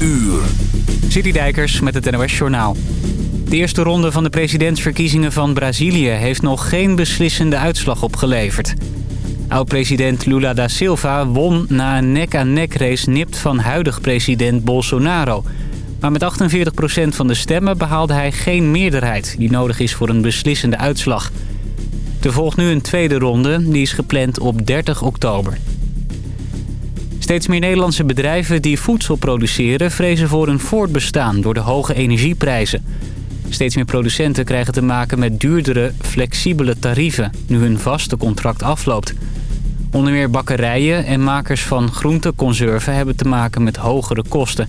uur. Citydijkers met het NOS Journaal. De eerste ronde van de presidentsverkiezingen van Brazilië... heeft nog geen beslissende uitslag opgeleverd. Oud-president Lula da Silva won na een nek-aan-nek race nipt van huidig president Bolsonaro. Maar met 48% van de stemmen behaalde hij geen meerderheid... die nodig is voor een beslissende uitslag. Er volgt nu een tweede ronde, die is gepland op 30 oktober. Steeds meer Nederlandse bedrijven die voedsel produceren... vrezen voor een voortbestaan door de hoge energieprijzen. Steeds meer producenten krijgen te maken met duurdere, flexibele tarieven... nu hun vaste contract afloopt. Onder meer bakkerijen en makers van groenteconserven... hebben te maken met hogere kosten.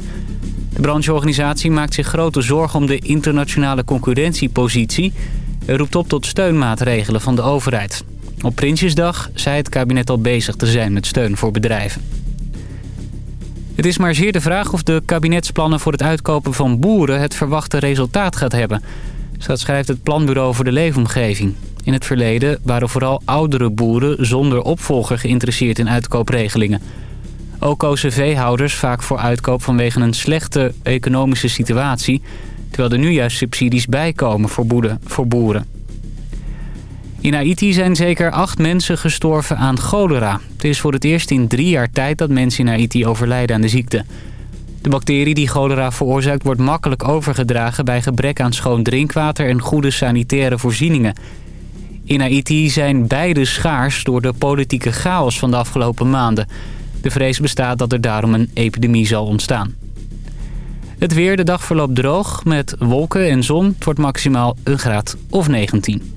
De brancheorganisatie maakt zich grote zorgen om de internationale concurrentiepositie... en roept op tot steunmaatregelen van de overheid. Op Prinsjesdag zei het kabinet al bezig te zijn met steun voor bedrijven. Het is maar zeer de vraag of de kabinetsplannen voor het uitkopen van boeren het verwachte resultaat gaat hebben. Zo schrijft het Planbureau voor de Leefomgeving. In het verleden waren vooral oudere boeren zonder opvolger geïnteresseerd in uitkoopregelingen. Ook kozen veehouders vaak voor uitkoop vanwege een slechte economische situatie... terwijl er nu juist subsidies bijkomen voor boeren. In Haiti zijn zeker acht mensen gestorven aan cholera. Het is voor het eerst in drie jaar tijd dat mensen in Haiti overlijden aan de ziekte. De bacterie die cholera veroorzaakt wordt makkelijk overgedragen... bij gebrek aan schoon drinkwater en goede sanitaire voorzieningen. In Haiti zijn beide schaars door de politieke chaos van de afgelopen maanden. De vrees bestaat dat er daarom een epidemie zal ontstaan. Het weer, de dag verloopt droog met wolken en zon. Het wordt maximaal een graad of 19.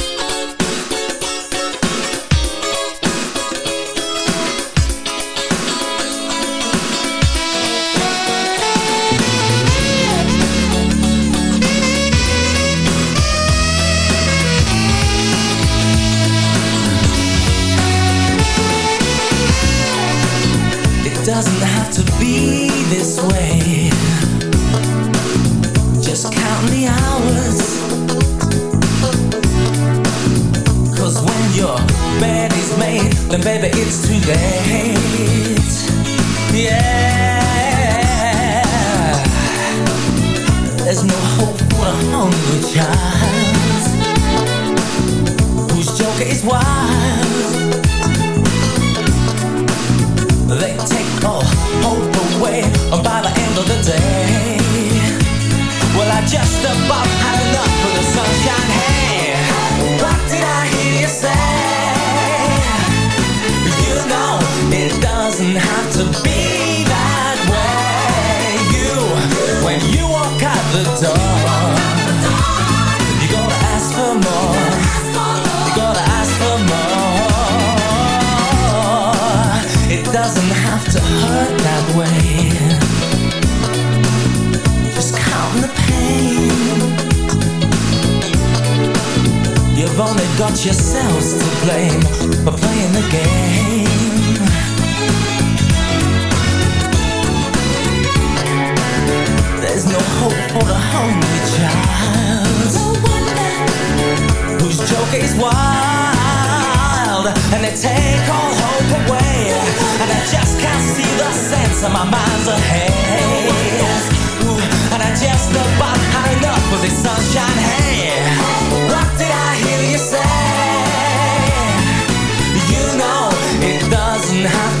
Joke is wild and they take all hope away. And I just can't see the sense of my mind's ahead. Ooh, and I just about had enough of this sunshine. Hey, what did I hear you say? You know it doesn't have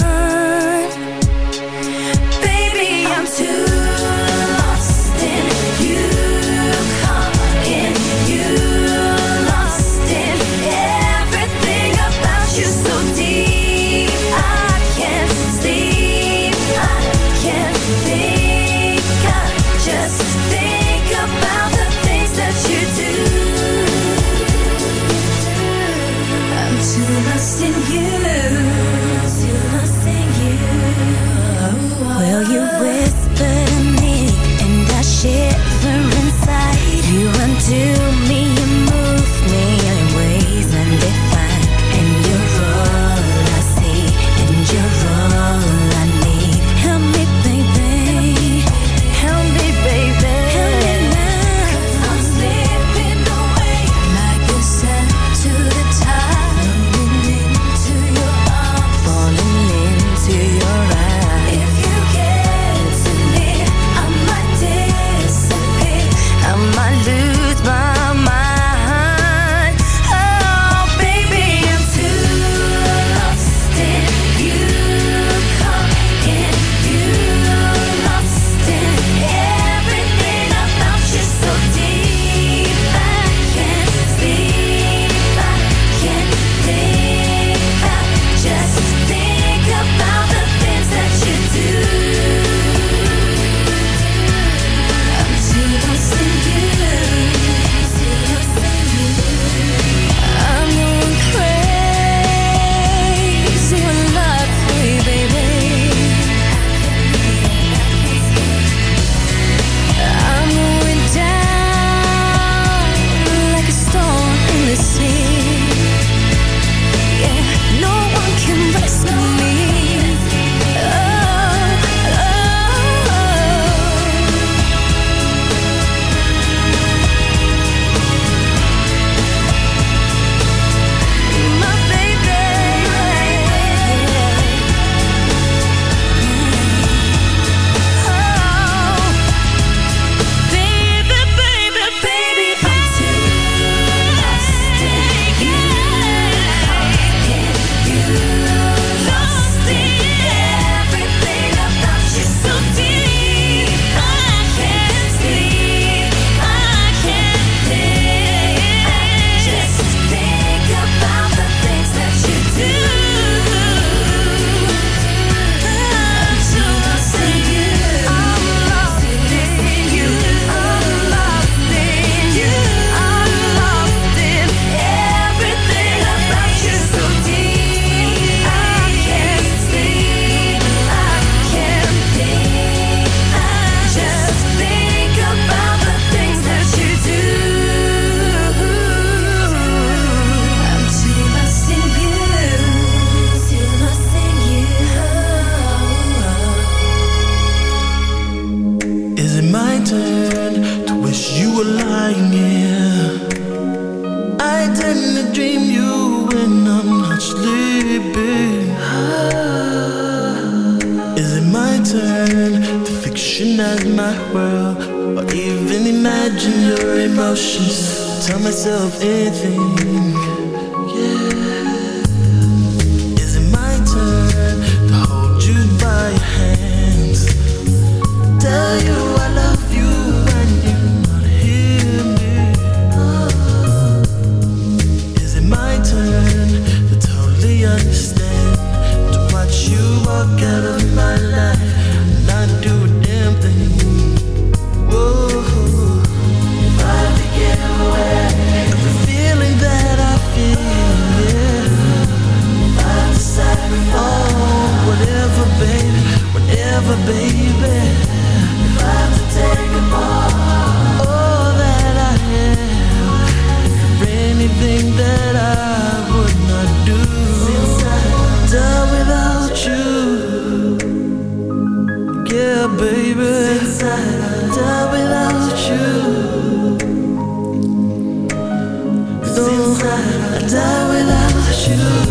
I die without you.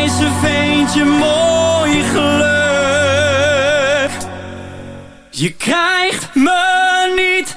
eigenwijze veentje mooi geluk. Je krijgt me niet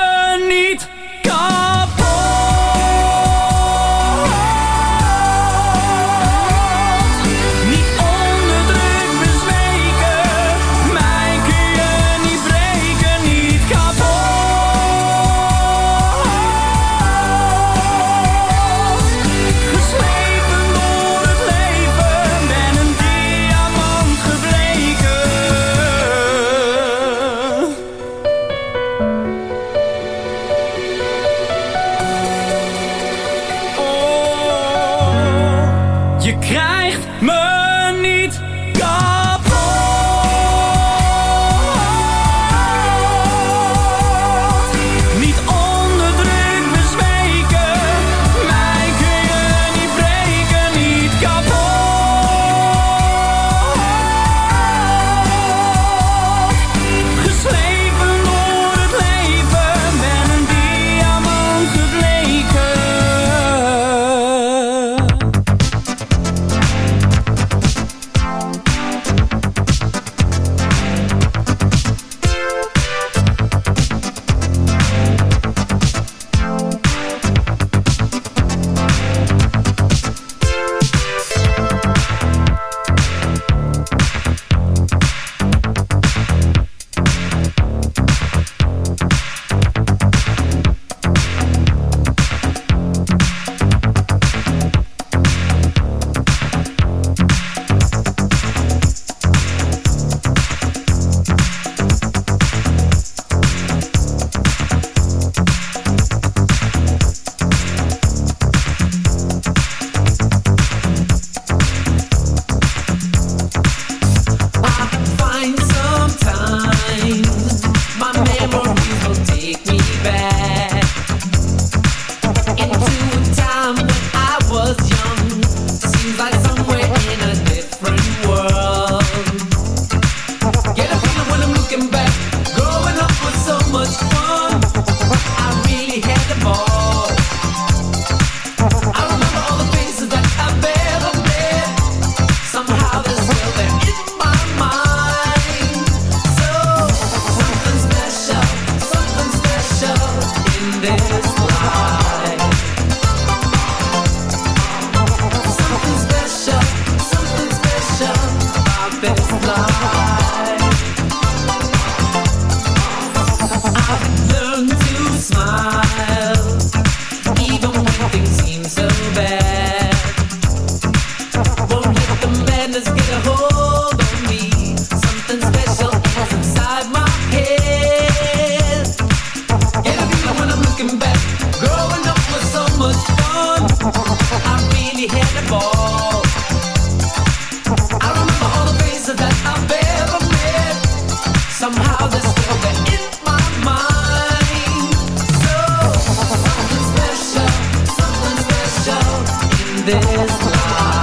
Oh.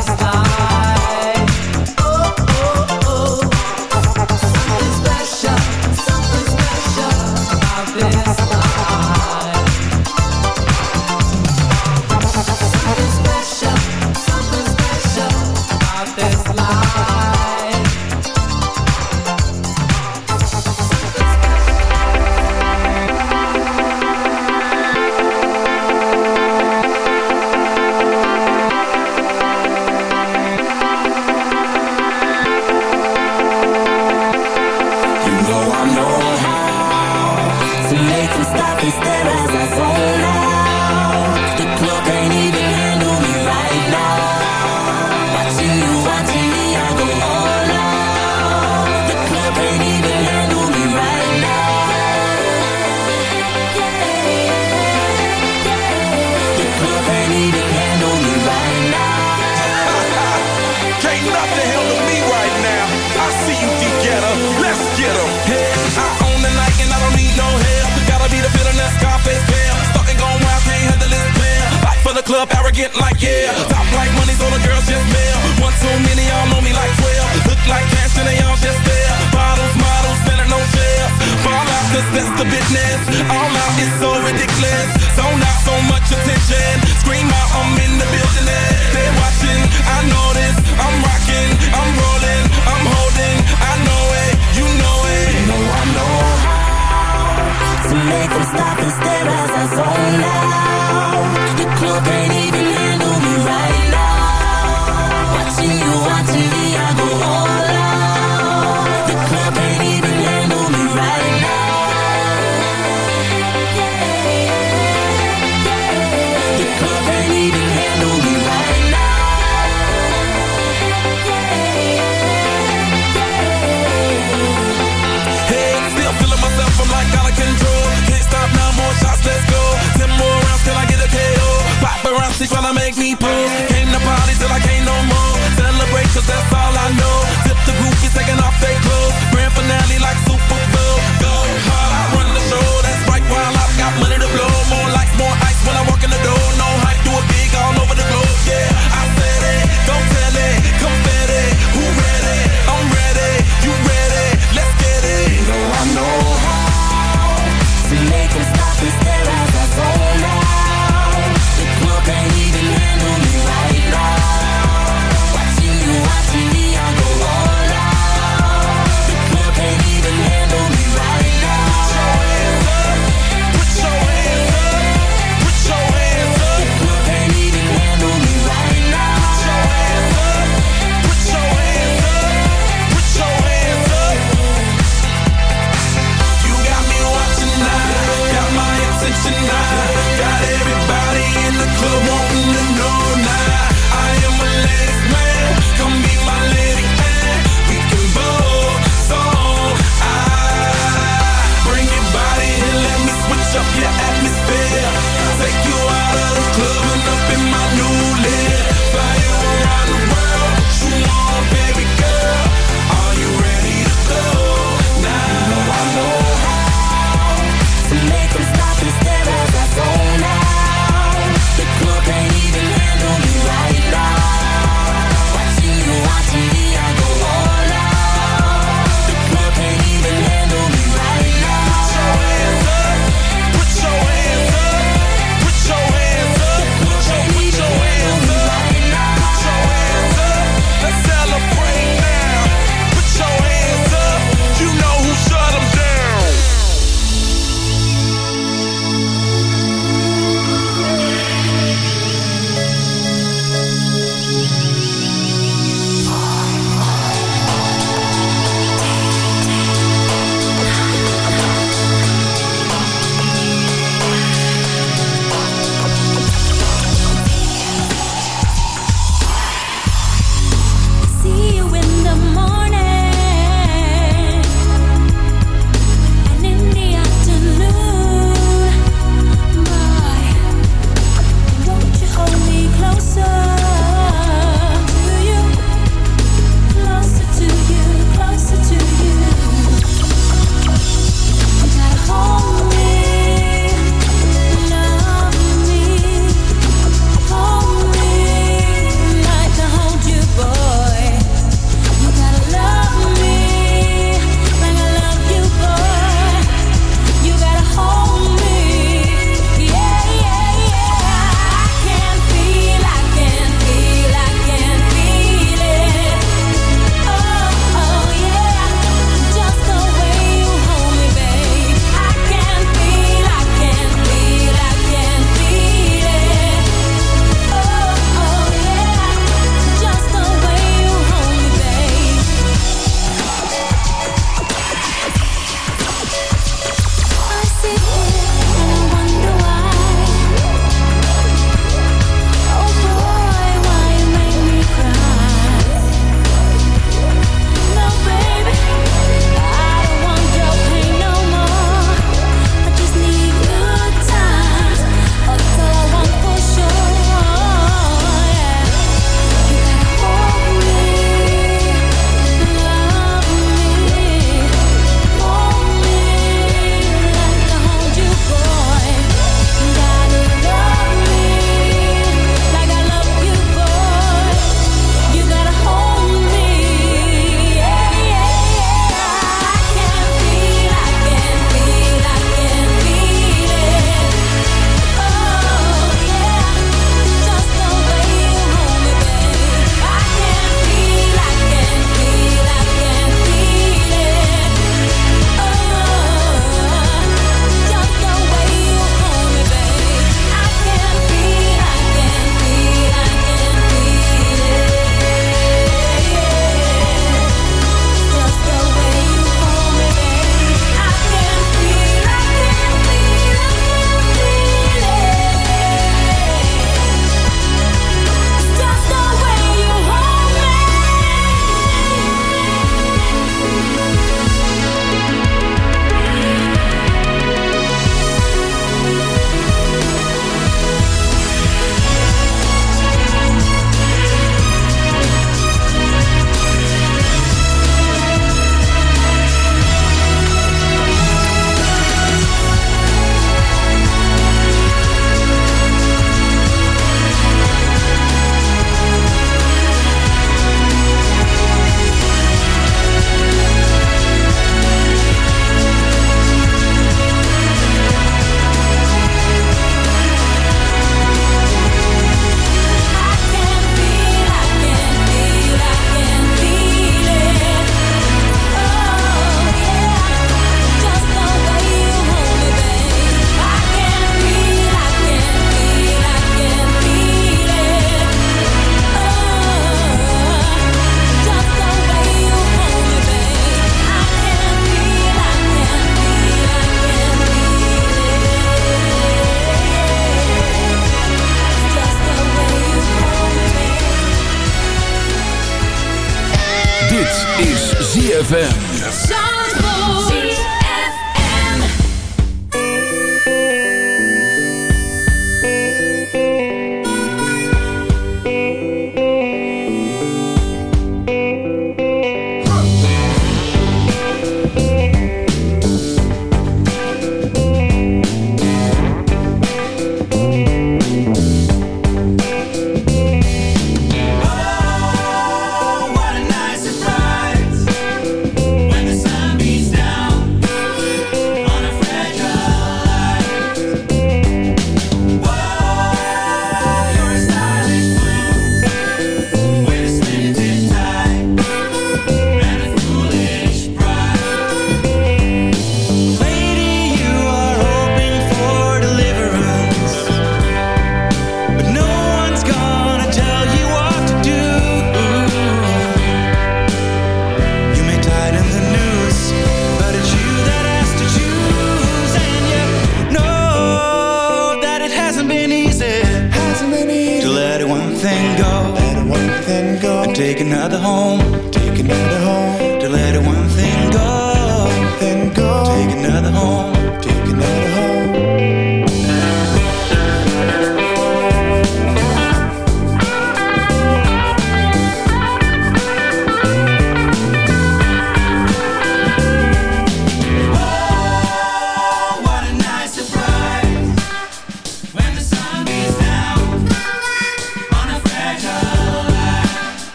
stop. people.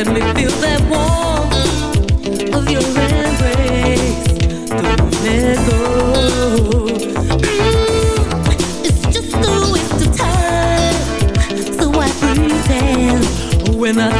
Let me feel that warmth of your embrace. Don't let go. It's just a waste of time, so I pretend when I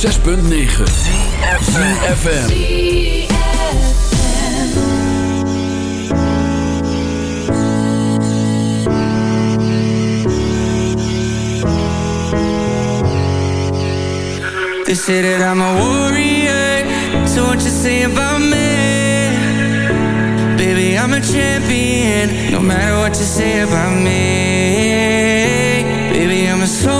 106.9 FM. They say that I'm a warrior, so what you say about me? Baby, I'm a champion, no matter what you say about me. Baby, I'm a soldier,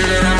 Yeah.